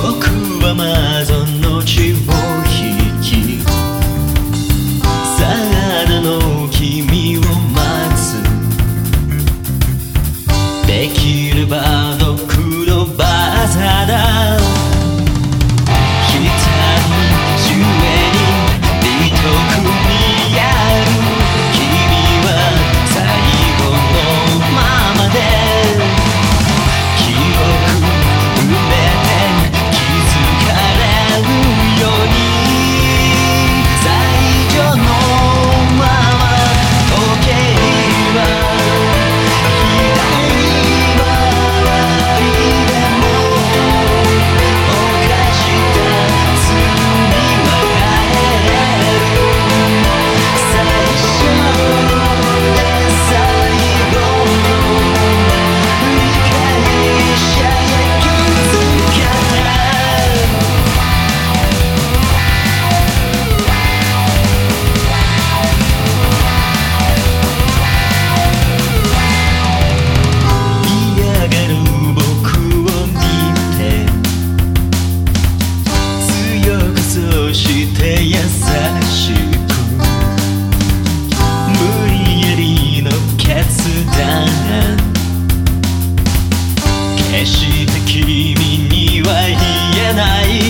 僕はマゾン決して君には言えない。